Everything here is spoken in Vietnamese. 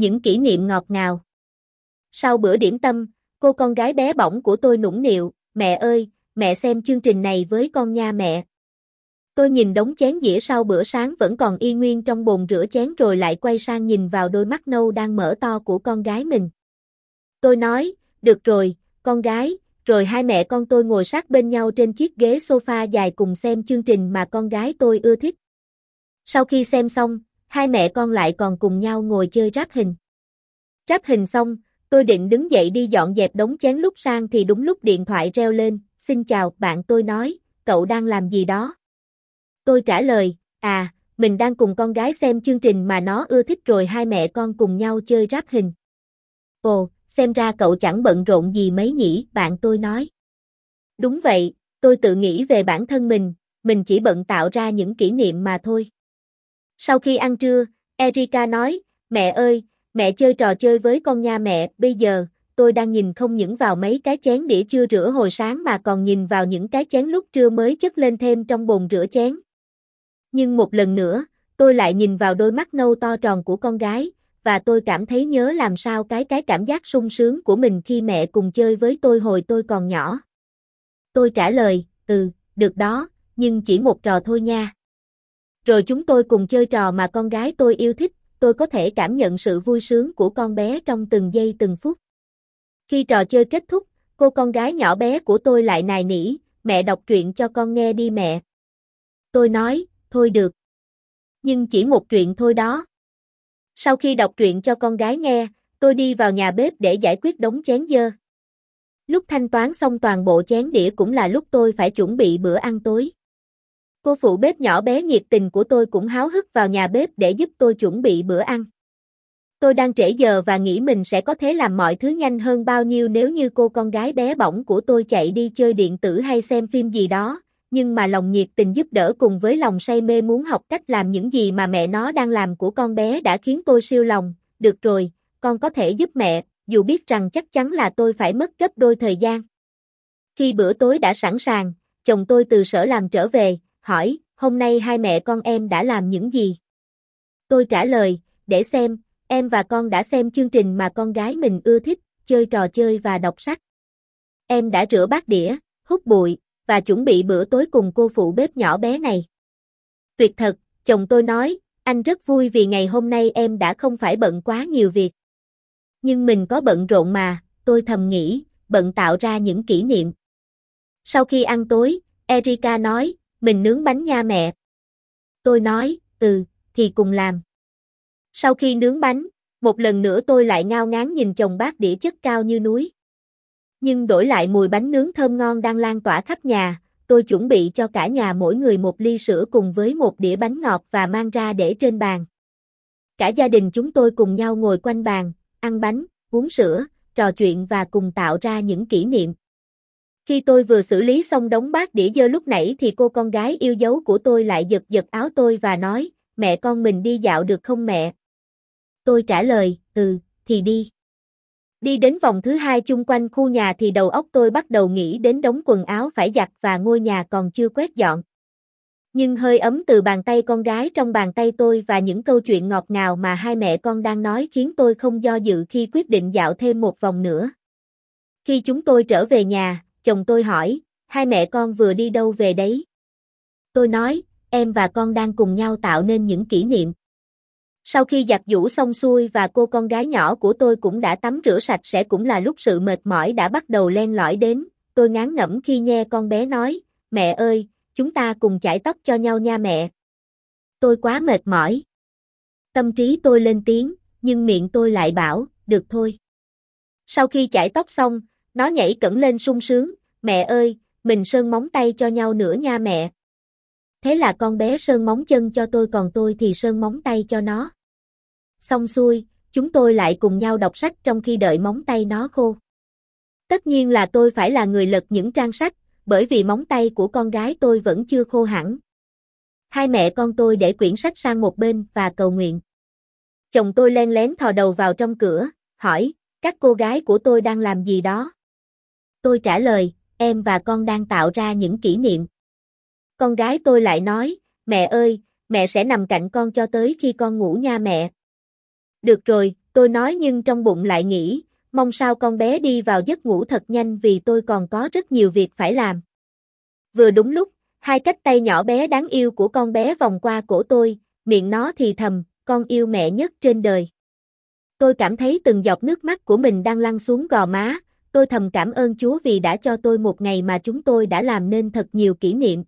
những kỷ niệm ngọt ngào. Sau bữa điểm tâm, cô con gái bé bỏng của tôi nũng nịu, mẹ ơi, mẹ xem chương trình này với con nha mẹ. Tôi nhìn đống chén dĩa sau bữa sáng vẫn còn y nguyên trong bồn rửa chén rồi lại quay sang nhìn vào đôi mắt nâu đang mở to của con gái mình. Tôi nói, được rồi, con gái, rồi hai mẹ con tôi ngồi sát bên nhau trên chiếc ghế sofa dài cùng xem chương trình mà con gái tôi ưa thích. Sau khi xem xong, hai mẹ con lại còn cùng nhau ngồi chơi ráp hình. Ráp hình xong, tôi định đứng dậy đi dọn dẹp đống chén lúc sang thì đúng lúc điện thoại reo lên, xin chào, bạn tôi nói, cậu đang làm gì đó? Tôi trả lời, à, mình đang cùng con gái xem chương trình mà nó ưa thích rồi hai mẹ con cùng nhau chơi ráp hình. Ồ, xem ra cậu chẳng bận rộn gì mấy nhỉ, bạn tôi nói. Đúng vậy, tôi tự nghĩ về bản thân mình, mình chỉ bận tạo ra những kỷ niệm mà thôi. Sau khi ăn trưa, Erika nói, mẹ ơi, mẹ chơi trò chơi với con nha mẹ, bây giờ, tôi đang nhìn không những vào mấy cái chén đĩa chưa rửa hồi sáng mà còn nhìn vào những cái chén lúc trưa mới chất lên thêm trong bồn rửa chén. Nhưng một lần nữa, tôi lại nhìn vào đôi mắt nâu to tròn của con gái, và tôi cảm thấy nhớ làm sao cái cái cảm giác sung sướng của mình khi mẹ cùng chơi với tôi hồi tôi còn nhỏ. Tôi trả lời, ừ, được đó, nhưng chỉ một trò thôi nha. Rồi chúng tôi cùng chơi trò mà con gái tôi yêu thích, tôi có thể cảm nhận sự vui sướng của con bé trong từng giây từng phút. Khi trò chơi kết thúc, cô con gái nhỏ bé của tôi lại nài nỉ, mẹ đọc truyện cho con nghe đi mẹ. Tôi nói, thôi được. Nhưng chỉ một chuyện thôi đó. Sau khi đọc truyện cho con gái nghe, tôi đi vào nhà bếp để giải quyết đống chén dơ. Lúc thanh toán xong toàn bộ chén đĩa cũng là lúc tôi phải chuẩn bị bữa ăn tối. Cô phụ bếp nhỏ bé nhiệt tình của tôi cũng háo hức vào nhà bếp để giúp tôi chuẩn bị bữa ăn. Tôi đang trễ giờ và nghĩ mình sẽ có thể làm mọi thứ nhanh hơn bao nhiêu nếu như cô con gái bé bỏng của tôi chạy đi chơi điện tử hay xem phim gì đó, nhưng mà lòng nhiệt tình giúp đỡ cùng với lòng say mê muốn học cách làm những gì mà mẹ nó đang làm của con bé đã khiến tôi siêu lòng, được rồi, con có thể giúp mẹ, dù biết rằng chắc chắn là tôi phải mất gấp đôi thời gian. Khi bữa tối đã sẵn sàng, chồng tôi từ sở làm trở về, hỏi, hôm nay hai mẹ con em đã làm những gì? Tôi trả lời, để xem, em và con đã xem chương trình mà con gái mình ưa thích, chơi trò chơi và đọc sách. Em đã rửa bát đĩa, hút bụi, và chuẩn bị bữa tối cùng cô phụ bếp nhỏ bé này. Tuyệt thật, chồng tôi nói, anh rất vui vì ngày hôm nay em đã không phải bận quá nhiều việc. Nhưng mình có bận rộn mà, tôi thầm nghĩ, bận tạo ra những kỷ niệm. Sau khi ăn tối, Erika nói, mình nướng bánh nha mẹ. Tôi nói, ừ, thì cùng làm. Sau khi nướng bánh, một lần nữa tôi lại ngao ngán nhìn chồng bát đĩa chất cao như núi. Nhưng đổi lại mùi bánh nướng thơm ngon đang lan tỏa khắp nhà, tôi chuẩn bị cho cả nhà mỗi người một ly sữa cùng với một đĩa bánh ngọt và mang ra để trên bàn. Cả gia đình chúng tôi cùng nhau ngồi quanh bàn, ăn bánh, uống sữa, trò chuyện và cùng tạo ra những kỷ niệm. Khi tôi vừa xử lý xong đống bát đĩa dơ lúc nãy thì cô con gái yêu dấu của tôi lại giật giật áo tôi và nói, mẹ con mình đi dạo được không mẹ? Tôi trả lời, ừ, thì đi. Đi đến vòng thứ hai chung quanh khu nhà thì đầu óc tôi bắt đầu nghĩ đến đống quần áo phải giặt và ngôi nhà còn chưa quét dọn. Nhưng hơi ấm từ bàn tay con gái trong bàn tay tôi và những câu chuyện ngọt ngào mà hai mẹ con đang nói khiến tôi không do dự khi quyết định dạo thêm một vòng nữa. Khi chúng tôi trở về nhà, chồng tôi hỏi, hai mẹ con vừa đi đâu về đấy? Tôi nói, em và con đang cùng nhau tạo nên những kỷ niệm. Sau khi giặt giũ xong xuôi và cô con gái nhỏ của tôi cũng đã tắm rửa sạch sẽ cũng là lúc sự mệt mỏi đã bắt đầu len lỏi đến, tôi ngán ngẩm khi nghe con bé nói, mẹ ơi, chúng ta cùng chải tóc cho nhau nha mẹ. Tôi quá mệt mỏi. Tâm trí tôi lên tiếng, nhưng miệng tôi lại bảo, được thôi. Sau khi chải tóc xong, nó nhảy cẩn lên sung sướng, mẹ ơi, mình sơn móng tay cho nhau nữa nha mẹ. Thế là con bé sơn móng chân cho tôi còn tôi thì sơn móng tay cho nó. Xong xuôi, chúng tôi lại cùng nhau đọc sách trong khi đợi móng tay nó khô. Tất nhiên là tôi phải là người lật những trang sách, bởi vì móng tay của con gái tôi vẫn chưa khô hẳn. Hai mẹ con tôi để quyển sách sang một bên và cầu nguyện. Chồng tôi len lén thò đầu vào trong cửa, hỏi, các cô gái của tôi đang làm gì đó? Tôi trả lời, em và con đang tạo ra những kỷ niệm. Con gái tôi lại nói, mẹ ơi, mẹ sẽ nằm cạnh con cho tới khi con ngủ nha mẹ. Được rồi, tôi nói nhưng trong bụng lại nghĩ, mong sao con bé đi vào giấc ngủ thật nhanh vì tôi còn có rất nhiều việc phải làm. Vừa đúng lúc, hai cách tay nhỏ bé đáng yêu của con bé vòng qua cổ tôi, miệng nó thì thầm, con yêu mẹ nhất trên đời. Tôi cảm thấy từng giọt nước mắt của mình đang lăn xuống gò má, tôi thầm cảm ơn Chúa vì đã cho tôi một ngày mà chúng tôi đã làm nên thật nhiều kỷ niệm.